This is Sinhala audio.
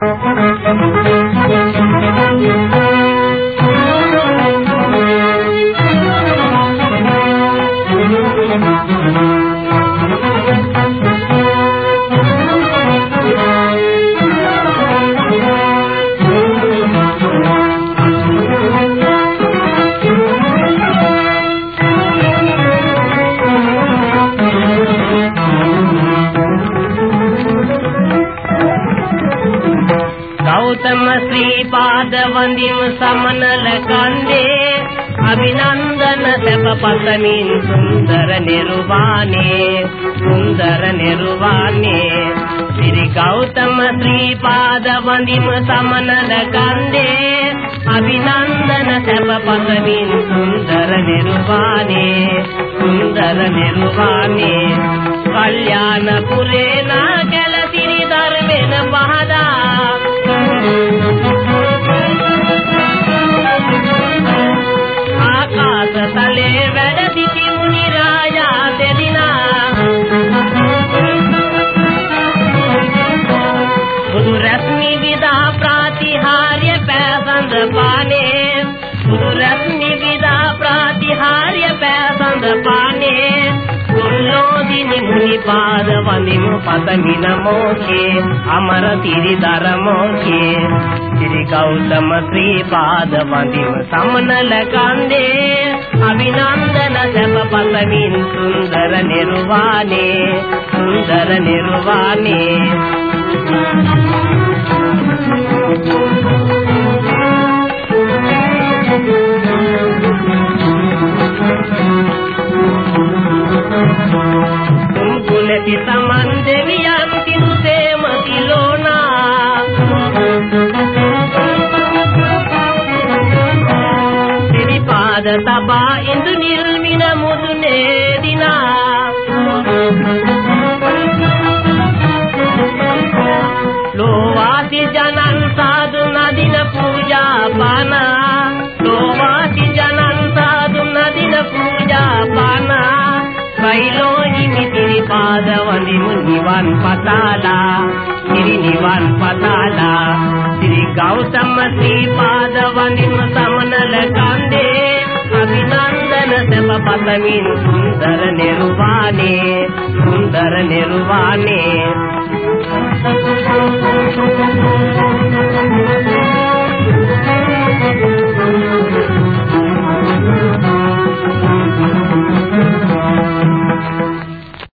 Thank you. ගෞතම ශ්‍රී පාද වඳිමු සමනල කන්දේ අභිනන්දන සැප පතමින් සුන්දර නිර්වාණේ. සුන්දර නිර්වාණේ. ශ්‍රී ගෞතම ශ්‍රී පාද වඳිමු සමනල කන්දේ අභිනන්දන සැප පතමින් සුන්දර නිර්වාණේ. සුන්දර නිර්වාණේ. කල්යාණ ආකාශ තලේ වැඩ සිටි මුනි රාජා දෙදිනා. බුදු රශ්මි විදා ප්‍රාතිහාර්ය පැසඳ පානේ. බුදු රශ්මි විදා ප්‍රාතිහාර්ය පැසඳ පානේ. කුල්ලෝදිනි මුනි පාද වඳිමු පතමින මෝකේ අමර තිරිදර මෝකේ. ශ්‍රී ගෞතම ශ්‍රී පාද වඳිමු සමනල කන්දේ. ಅಭಿನಂದನ ಜಪ ಪಲ್ಲವೀನ್ ಸುಂದರ ನಿರ್ವಾಣೆ ಸುಂದರ ನಿರ್ವಾಣೆ ಕುಂಕುಲತಿ ಕದ ತಬಾ ಎಂದು ನಿಲ್ಮಿನ ಮುದು ದಿನ ಲೋವಾಸಿ ಜನನ್ ಸಾಧು ನದಿನ ಪೂಜಾ ಪಾನ ಲೋವಾಸಿ ಜನನ್ ಸಾಧು ನದಿನ ಪೂಜಾ ಪಾನ ಕೈಲೋ ನಿಮಿತಿರಿ ಪಾದವನಿ ಮುನಿವನ್ ಪತಾಲ ಸಿರಿ ನಿವನ್ ಪತಾಲ ಶ್ರೀ ಗೌತಮ ಶ್ರೀ ಪಾದವನಿ ಸಮನಲಕ ஆலமின் சுந்தர நிறுவானே சுந்தர நிறுவானே